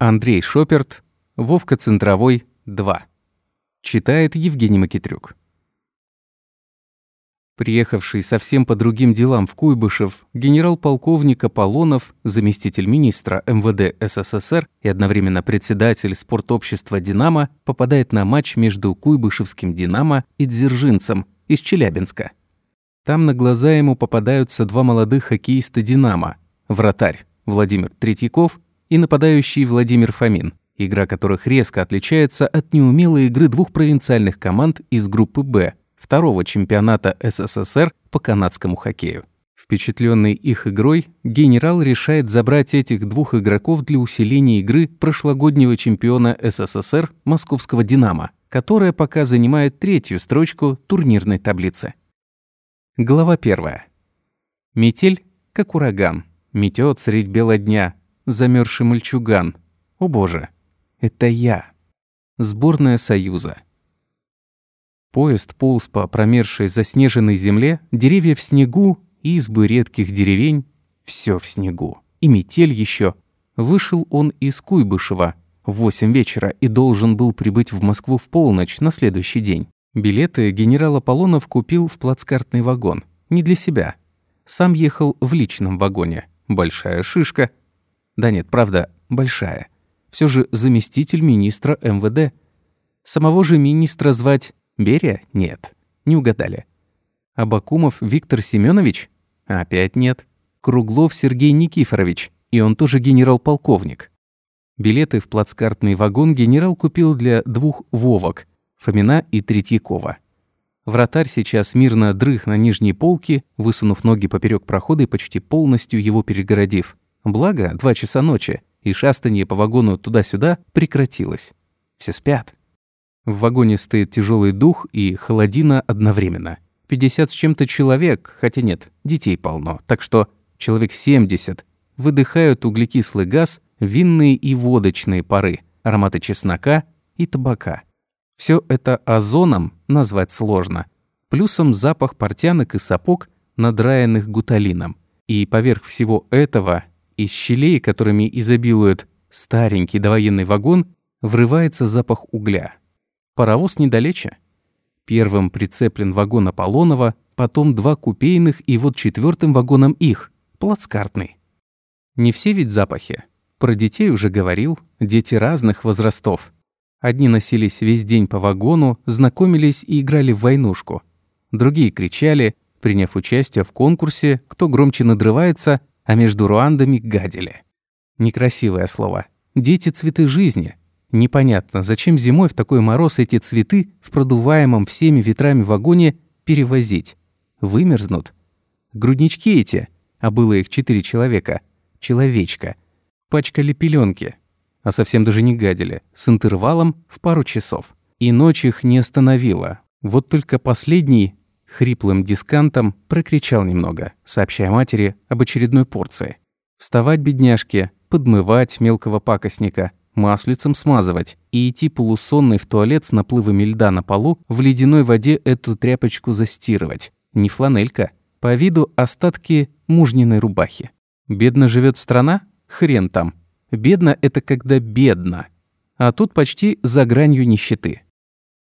Андрей Шоперт, Вовка Центровой, 2. Читает Евгений Макитрюк. Приехавший совсем по другим делам в Куйбышев, генерал-полковник Аполлонов, заместитель министра МВД СССР и одновременно председатель спортобщества «Динамо», попадает на матч между Куйбышевским «Динамо» и Дзержинцем из Челябинска. Там на глаза ему попадаются два молодых хоккеиста «Динамо» – вратарь Владимир Третьяков и нападающий Владимир Фомин, игра которых резко отличается от неумелой игры двух провинциальных команд из группы «Б» второго чемпионата СССР по канадскому хоккею. Впечатленный их игрой, генерал решает забрать этих двух игроков для усиления игры прошлогоднего чемпиона СССР московского «Динамо», которая пока занимает третью строчку турнирной таблицы. Глава первая. Метель, как ураган, метет средь бела дня, замерзший мальчуган. О боже, это я. Сборная Союза. Поезд полз по промерзшей заснеженной земле, деревья в снегу, избы редких деревень, все в снегу. И метель еще. Вышел он из Куйбышева в восемь вечера и должен был прибыть в Москву в полночь на следующий день. Билеты генерал Аполлонов купил в плацкартный вагон. Не для себя. Сам ехал в личном вагоне. Большая шишка. Да нет, правда, большая. Все же заместитель министра МВД. Самого же министра звать Берия? Нет. Не угадали. Абакумов Виктор Семенович? Опять нет. Круглов Сергей Никифорович. И он тоже генерал-полковник. Билеты в плацкартный вагон генерал купил для двух Вовок, Фомина и Третьякова. Вратарь сейчас мирно дрых на нижней полке, высунув ноги поперек прохода и почти полностью его перегородив. Благо, два часа ночи, и шастание по вагону туда-сюда прекратилось. Все спят. В вагоне стоит тяжелый дух и холодина одновременно. 50 с чем-то человек, хотя нет, детей полно, так что человек 70 выдыхают углекислый газ, винные и водочные пары, ароматы чеснока и табака. Все это озоном назвать сложно. Плюсом запах портянок и сапог, надраенных гуталином. И поверх всего этого из щелей, которыми изобилует старенький довоенный вагон, врывается запах угля. Паровоз недалече. Первым прицеплен вагон Аполлонова, потом два купейных и вот четвертым вагоном их, плацкартный. Не все ведь запахи. Про детей уже говорил, дети разных возрастов. Одни носились весь день по вагону, знакомились и играли в войнушку. Другие кричали, приняв участие в конкурсе, кто громче надрывается, а между руандами гадили. Некрасивое слово. Дети – цветы жизни. Непонятно, зачем зимой в такой мороз эти цветы в продуваемом всеми ветрами вагоне перевозить? Вымерзнут. Груднички эти, а было их четыре человека, человечка, пачкали пеленки, а совсем даже не гадили, с интервалом в пару часов. И ночь их не остановила. Вот только последний Хриплым дискантом прокричал немного, сообщая матери об очередной порции. Вставать бедняжке, подмывать мелкого пакостника, маслицем смазывать и идти полусонный в туалет с наплывами льда на полу, в ледяной воде эту тряпочку застирывать. Не фланелька. По виду остатки мужниной рубахи. Бедно живет страна? Хрен там. Бедно – это когда бедно. А тут почти за гранью нищеты.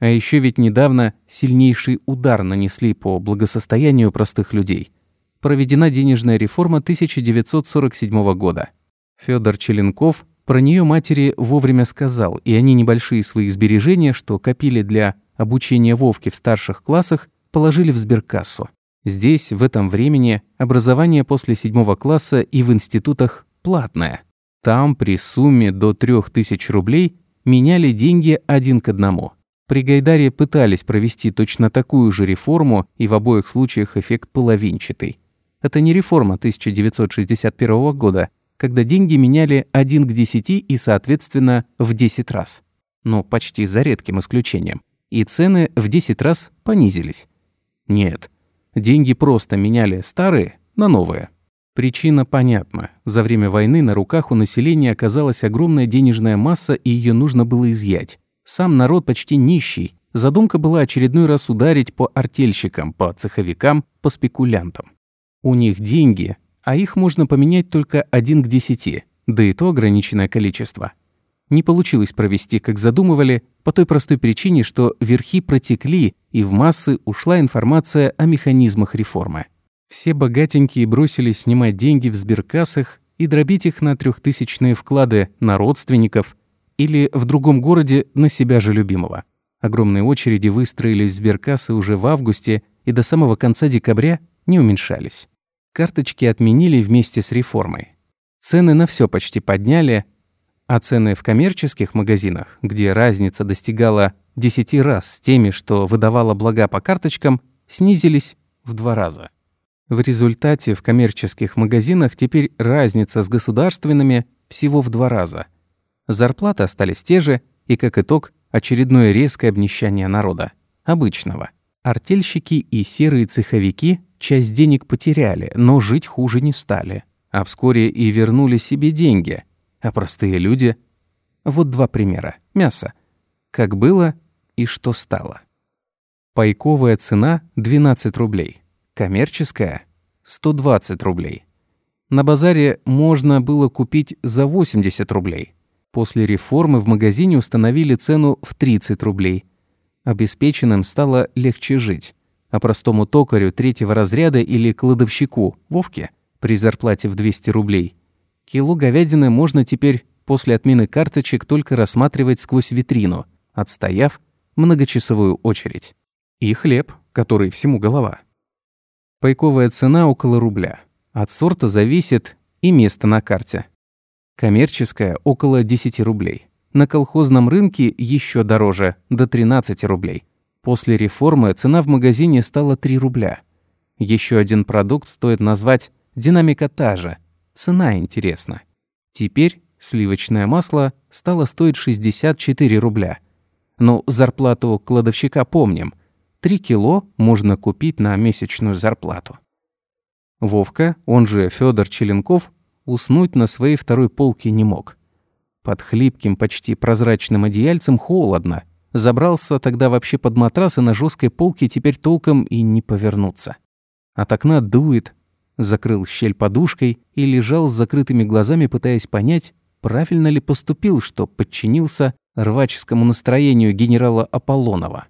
А еще ведь недавно сильнейший удар нанесли по благосостоянию простых людей. Проведена денежная реформа 1947 года. Федор Челенков про нее матери вовремя сказал, и они небольшие свои сбережения, что копили для обучения Вовки в старших классах, положили в сберкассу. Здесь, в этом времени, образование после седьмого класса и в институтах платное. Там при сумме до 3000 рублей меняли деньги один к одному – при Гайдаре пытались провести точно такую же реформу, и в обоих случаях эффект половинчатый. Это не реформа 1961 года, когда деньги меняли 1 к 10 и, соответственно, в 10 раз. Но почти за редким исключением. И цены в 10 раз понизились. Нет, деньги просто меняли старые на новые. Причина понятна. За время войны на руках у населения оказалась огромная денежная масса, и ее нужно было изъять. Сам народ почти нищий. Задумка была очередной раз ударить по артельщикам, по цеховикам, по спекулянтам. У них деньги, а их можно поменять только один к десяти, да и то ограниченное количество. Не получилось провести, как задумывали, по той простой причине, что верхи протекли, и в массы ушла информация о механизмах реформы. Все богатенькие бросились снимать деньги в сберкассах и дробить их на трехтысячные вклады на родственников или в другом городе на себя же любимого. Огромные очереди выстроились в сберкассы уже в августе и до самого конца декабря не уменьшались. Карточки отменили вместе с реформой. Цены на все почти подняли, а цены в коммерческих магазинах, где разница достигала 10 раз с теми, что выдавала блага по карточкам, снизились в два раза. В результате в коммерческих магазинах теперь разница с государственными всего в два раза. Зарплаты остались те же, и как итог, очередное резкое обнищание народа. Обычного. Артельщики и серые цеховики часть денег потеряли, но жить хуже не стали. А вскоре и вернули себе деньги. А простые люди... Вот два примера. Мясо. Как было и что стало. Пайковая цена – 12 рублей. Коммерческая – 120 рублей. На базаре можно было купить за 80 рублей. После реформы в магазине установили цену в 30 рублей. Обеспеченным стало легче жить. А простому токарю третьего разряда или кладовщику, Вовке, при зарплате в 200 рублей, кило говядины можно теперь после отмены карточек только рассматривать сквозь витрину, отстояв многочасовую очередь. И хлеб, который всему голова. Пайковая цена около рубля. От сорта зависит и место на карте. Коммерческая – около 10 рублей. На колхозном рынке еще дороже, до 13 рублей. После реформы цена в магазине стала 3 рубля. Еще один продукт стоит назвать динамика та же. Цена интересна. Теперь сливочное масло стало стоить 64 рубля. Но зарплату кладовщика помним. 3 кило можно купить на месячную зарплату. Вовка, он же Федор Челенков, уснуть на своей второй полке не мог. Под хлипким, почти прозрачным одеяльцем холодно. Забрался тогда вообще под матрас и на жесткой полке теперь толком и не повернуться. От окна дует, закрыл щель подушкой и лежал с закрытыми глазами, пытаясь понять, правильно ли поступил, что подчинился рваческому настроению генерала Аполлонова.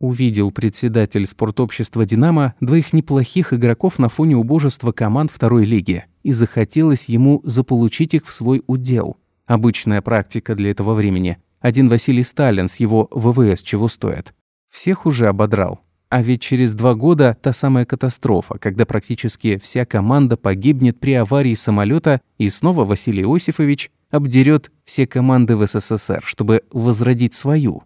Увидел председатель спортобщества «Динамо» двоих неплохих игроков на фоне убожества команд второй лиги, и захотелось ему заполучить их в свой удел. Обычная практика для этого времени. Один Василий Сталин с его ВВС чего стоит. Всех уже ободрал. А ведь через два года та самая катастрофа, когда практически вся команда погибнет при аварии самолета, и снова Василий Иосифович обдерет все команды в СССР, чтобы возродить свою.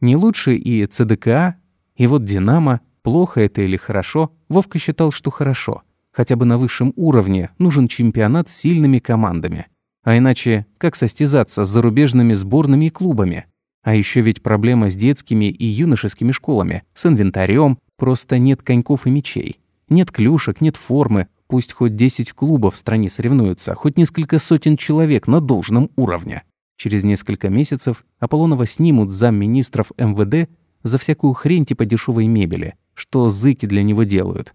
Не лучше и ЦДКА, и вот «Динамо», плохо это или хорошо, Вовка считал, что хорошо. Хотя бы на высшем уровне нужен чемпионат с сильными командами. А иначе как состязаться с зарубежными сборными и клубами? А еще ведь проблема с детскими и юношескими школами, с инвентарем, просто нет коньков и мечей. Нет клюшек, нет формы, пусть хоть 10 клубов в стране соревнуются, хоть несколько сотен человек на должном уровне. Через несколько месяцев Аполлонова снимут замминистров МВД за всякую хрень типа дешевой мебели, что зыки для него делают.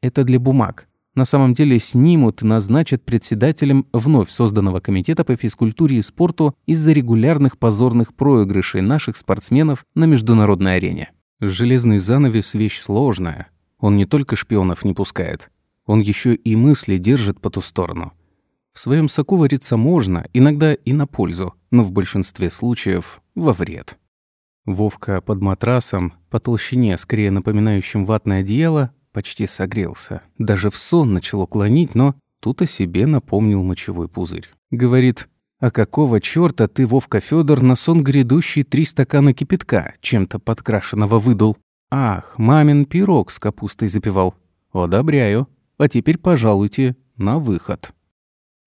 Это для бумаг. На самом деле снимут и назначат председателем вновь созданного комитета по физкультуре и спорту из-за регулярных позорных проигрышей наших спортсменов на международной арене. Железный занавес – вещь сложная. Он не только шпионов не пускает, он еще и мысли держит по ту сторону. В своем соку вариться можно, иногда и на пользу, но в большинстве случаев во вред. Вовка под матрасом, по толщине, скорее напоминающим ватное одеяло, почти согрелся. Даже в сон начало клонить, но тут о себе напомнил мочевой пузырь. Говорит, «А какого чёрта ты, Вовка Федор, на сон грядущий три стакана кипятка, чем-то подкрашенного выдул? Ах, мамин пирог с капустой запивал. Одобряю. А теперь, пожалуйте, на выход».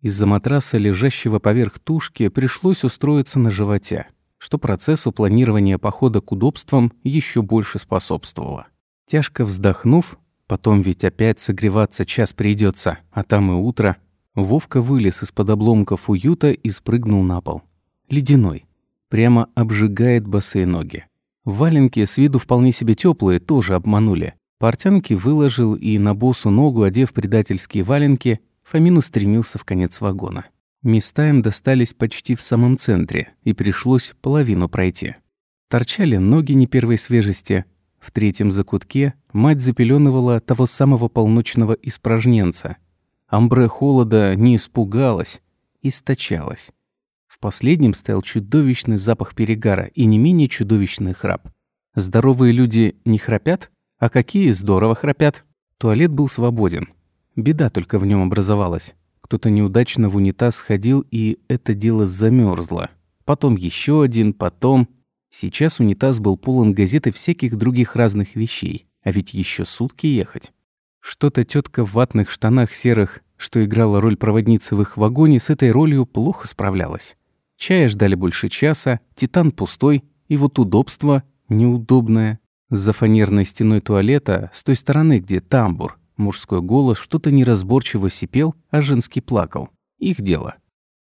Из-за матраса, лежащего поверх тушки, пришлось устроиться на животе, что процессу планирования похода к удобствам еще больше способствовало. Тяжко вздохнув, потом ведь опять согреваться час придется, а там и утро, Вовка вылез из-под обломков уюта и спрыгнул на пол. Ледяной. Прямо обжигает босые ноги. Валенки, с виду вполне себе теплые, тоже обманули. Портянки выложил и на босу ногу, одев предательские валенки, Фомин устремился в конец вагона. Места им достались почти в самом центре, и пришлось половину пройти. Торчали ноги не первой свежести. В третьем закутке мать запеленывала того самого полночного испражненца. Амбре холода не испугалась, источалась. В последнем стоял чудовищный запах перегара и не менее чудовищный храп. Здоровые люди не храпят? А какие здорово храпят? Туалет был свободен. Беда только в нем образовалась. Кто-то неудачно в унитаз сходил, и это дело замерзло. Потом еще один, потом... Сейчас унитаз был полон газет и всяких других разных вещей. А ведь еще сутки ехать. Что-то тетка в ватных штанах серых, что играла роль проводницы в их вагоне, с этой ролью плохо справлялась. Чая ждали больше часа, титан пустой, и вот удобство неудобное. За фанерной стеной туалета, с той стороны, где тамбур, мужской голос что-то неразборчиво сипел, а женский плакал. Их дело.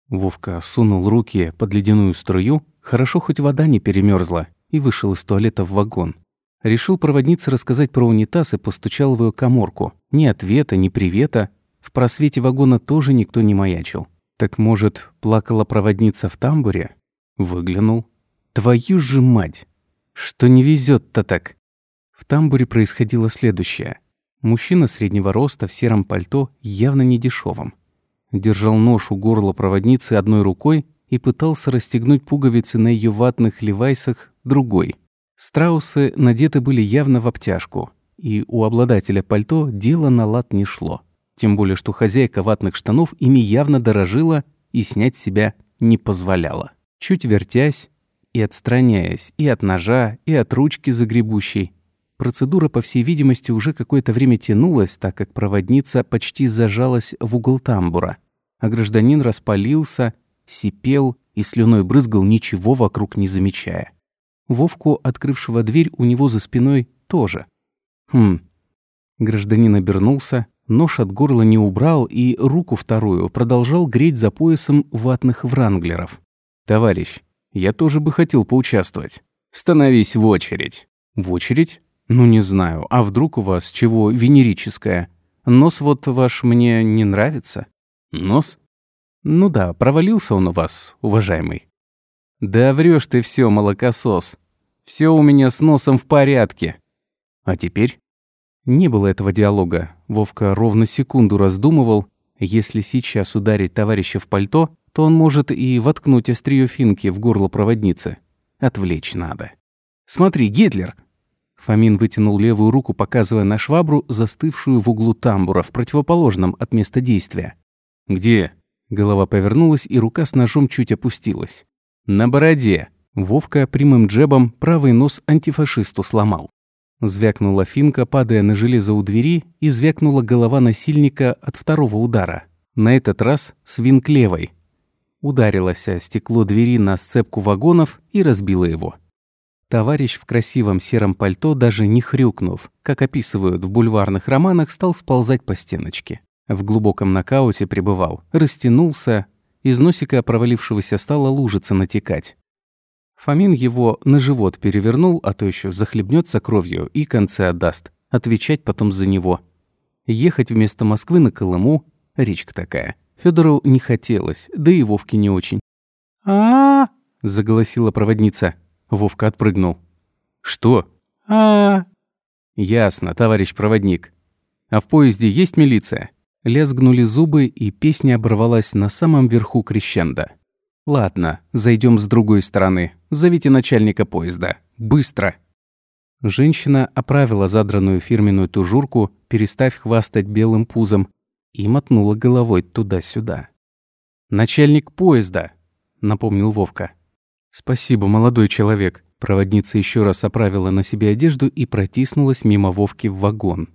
Вовка сунул руки под ледяную струю, хорошо хоть вода не перемерзла, и вышел из туалета в вагон. Решил проводнице рассказать про унитаз и постучал в ее коморку. Ни ответа, ни привета. В просвете вагона тоже никто не маячил. Так, может, плакала проводница в тамбуре? Выглянул. Твою же мать! Что не везет то так? В тамбуре происходило следующее. Мужчина среднего роста в сером пальто, явно не дешевом держал нож у горла проводницы одной рукой и пытался расстегнуть пуговицы на ее ватных левайсах другой. Страусы надеты были явно в обтяжку, и у обладателя пальто дело на лад не шло. Тем более, что хозяйка ватных штанов ими явно дорожила и снять себя не позволяла. Чуть вертясь и отстраняясь и от ножа, и от ручки загребущей, процедура, по всей видимости, уже какое-то время тянулась, так как проводница почти зажалась в угол тамбура – а гражданин распалился, сипел и слюной брызгал, ничего вокруг не замечая. Вовку, открывшего дверь, у него за спиной тоже. Хм. Гражданин обернулся, нож от горла не убрал и руку вторую продолжал греть за поясом ватных вранглеров. «Товарищ, я тоже бы хотел поучаствовать. Становись в очередь». «В очередь? Ну, не знаю. А вдруг у вас чего венерическое? Нос вот ваш мне не нравится?» Нос? Ну да, провалился он у вас, уважаемый. Да врешь ты все, молокосос. Все у меня с носом в порядке. А теперь? Не было этого диалога. Вовка ровно секунду раздумывал. Если сейчас ударить товарища в пальто, то он может и воткнуть острие финки в горло проводницы. Отвлечь надо. «Смотри, Гитлер!» Фомин вытянул левую руку, показывая на швабру, застывшую в углу тамбура, в противоположном от места действия. «Где?» Голова повернулась, и рука с ножом чуть опустилась. «На бороде!» Вовка прямым джебом правый нос антифашисту сломал. Звякнула финка, падая на железо у двери, и звякнула голова насильника от второго удара. На этот раз свинк левой. Ударилось о стекло двери на сцепку вагонов и разбила его. Товарищ в красивом сером пальто, даже не хрюкнув, как описывают в бульварных романах, стал сползать по стеночке. В глубоком нокауте пребывал, растянулся, из носика провалившегося стало лужица натекать. Фомин его на живот перевернул, а то еще захлебнется кровью и концы отдаст. Отвечать потом за него. Ехать вместо Москвы на Колыму — речка такая. Федору не хотелось, да и Вовке не очень. а, -а, заголосила проводница. Вовка отпрыгнул. «Что?» а, -а «Ясно, товарищ проводник. А в поезде есть милиция?» Лязгнули зубы, и песня оборвалась на самом верху крещенда. «Ладно, зайдем с другой стороны. Зовите начальника поезда. Быстро!» Женщина оправила задранную фирменную тужурку, переставь хвастать белым пузом, и мотнула головой туда-сюда. «Начальник поезда!» — напомнил Вовка. «Спасибо, молодой человек». Проводница еще раз оправила на себе одежду и протиснулась мимо Вовки в вагон.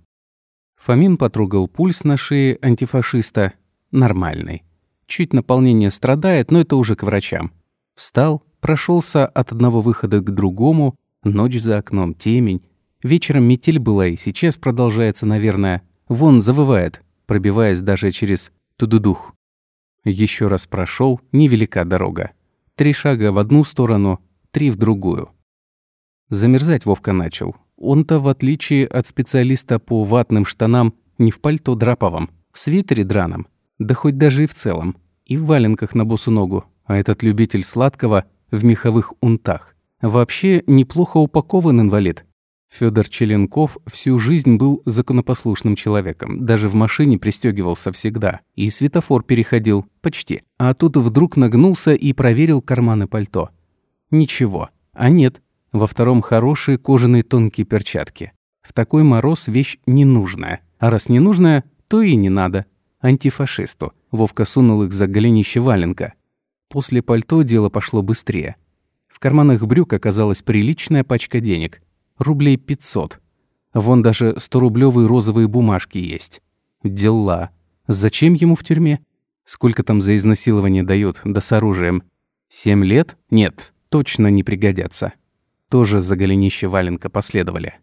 Фомин потрогал пульс на шее антифашиста. Нормальный. Чуть наполнение страдает, но это уже к врачам. Встал, прошелся от одного выхода к другому. Ночь за окном, темень. Вечером метель была и сейчас продолжается, наверное. Вон завывает, пробиваясь даже через тудудух. Еще раз прошел, невелика дорога. Три шага в одну сторону, три в другую. Замерзать Вовка начал. Он-то, в отличие от специалиста по ватным штанам, не в пальто драповом, в свитере драном, да хоть даже и в целом. И в валенках на босу ногу, а этот любитель сладкого в меховых унтах. Вообще неплохо упакован инвалид. Федор Челенков всю жизнь был законопослушным человеком, даже в машине пристегивался всегда, и светофор переходил, почти. А тут вдруг нагнулся и проверил карманы пальто. Ничего. А нет, во втором хорошие кожаные тонкие перчатки. В такой мороз вещь ненужная. А раз ненужная, то и не надо. Антифашисту. Вовка сунул их за голенище валенка. После пальто дело пошло быстрее. В карманах брюк оказалась приличная пачка денег рублей 500. Вон даже 100-рублевые розовые бумажки есть. Дела. Зачем ему в тюрьме? Сколько там за изнасилование дают, да с оружием? Семь лет? Нет, точно не пригодятся. Тоже за голенище валенка последовали.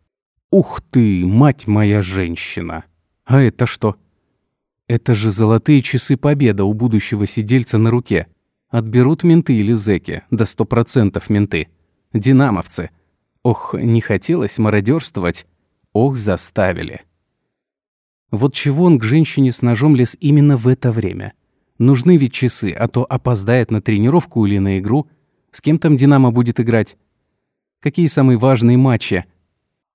Ух ты, мать моя женщина! А это что? Это же золотые часы победа у будущего сидельца на руке. Отберут менты или зэки, да сто процентов менты. Динамовцы – Ох, не хотелось мародерствовать. Ох, заставили. Вот чего он к женщине с ножом лез именно в это время? Нужны ведь часы, а то опоздает на тренировку или на игру. С кем там «Динамо» будет играть? Какие самые важные матчи?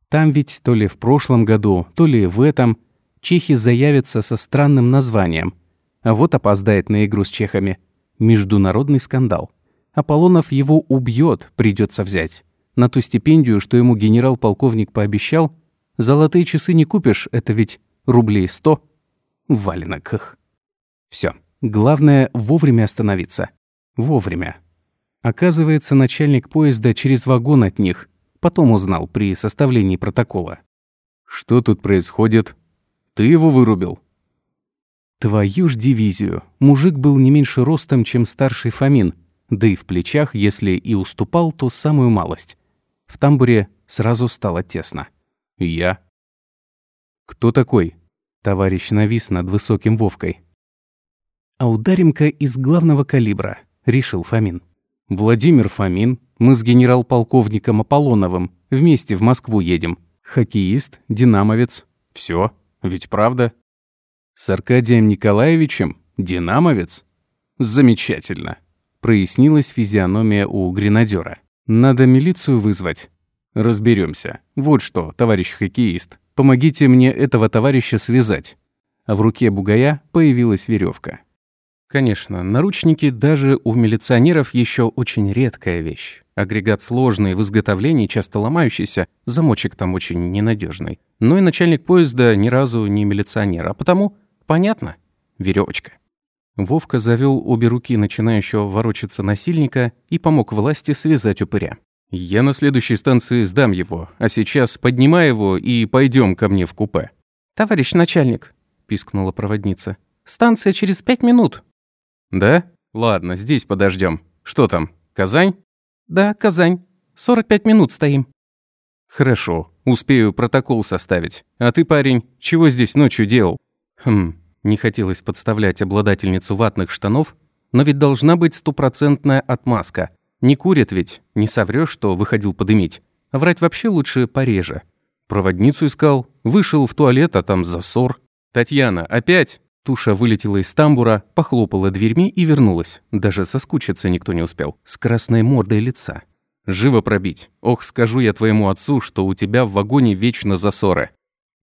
Там ведь то ли в прошлом году, то ли в этом чехи заявятся со странным названием. А вот опоздает на игру с чехами. Международный скандал. Аполлонов его убьет, придется взять. На ту стипендию, что ему генерал-полковник пообещал, золотые часы не купишь, это ведь рублей сто в валенках. Все. Главное вовремя остановиться. Вовремя. Оказывается, начальник поезда через вагон от них. Потом узнал при составлении протокола. «Что тут происходит? Ты его вырубил?» Твою ж дивизию. Мужик был не меньше ростом, чем старший Фомин. Да и в плечах, если и уступал, то самую малость. В тамбуре сразу стало тесно. «Я?» «Кто такой?» Товарищ навис над высоким Вовкой. «А ударим-ка из главного калибра», — решил Фомин. «Владимир Фомин, мы с генерал-полковником Аполлоновым вместе в Москву едем. Хоккеист, динамовец. Все, ведь правда?» «С Аркадием Николаевичем? Динамовец?» «Замечательно», — прояснилась физиономия у гренадера. Надо милицию вызвать. Разберемся. Вот что, товарищ хоккеист, помогите мне этого товарища связать. А в руке бугая появилась веревка. Конечно, наручники даже у милиционеров еще очень редкая вещь. Агрегат сложный, в изготовлении часто ломающийся, замочек там очень ненадежный. Но и начальник поезда ни разу не милиционер, а потому, понятно, веревочка. Вовка завел обе руки начинающего ворочаться насильника и помог власти связать упыря. «Я на следующей станции сдам его, а сейчас поднимай его и пойдем ко мне в купе». «Товарищ начальник», – пискнула проводница, – «станция через пять минут». «Да? Ладно, здесь подождем. Что там, Казань?» «Да, Казань. 45 минут стоим». «Хорошо, успею протокол составить. А ты, парень, чего здесь ночью делал?» «Хм, не хотелось подставлять обладательницу ватных штанов, но ведь должна быть стопроцентная отмазка. Не курит ведь, не соврёшь, что выходил подымить. А врать вообще лучше пореже. Проводницу искал, вышел в туалет, а там засор. «Татьяна, опять?» Туша вылетела из тамбура, похлопала дверьми и вернулась. Даже соскучиться никто не успел. С красной мордой лица. «Живо пробить. Ох, скажу я твоему отцу, что у тебя в вагоне вечно засоры».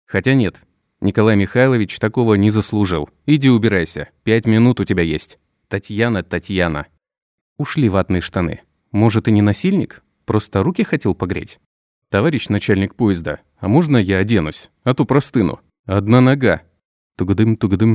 Хотя нет, Николай Михайлович такого не заслужил. Иди убирайся. Пять минут у тебя есть. Татьяна, Татьяна. Ушли ватные штаны. Может, и не насильник? Просто руки хотел погреть? Товарищ начальник поезда, а можно я оденусь? А то простыну. Одна нога. Тугадым-тугадым.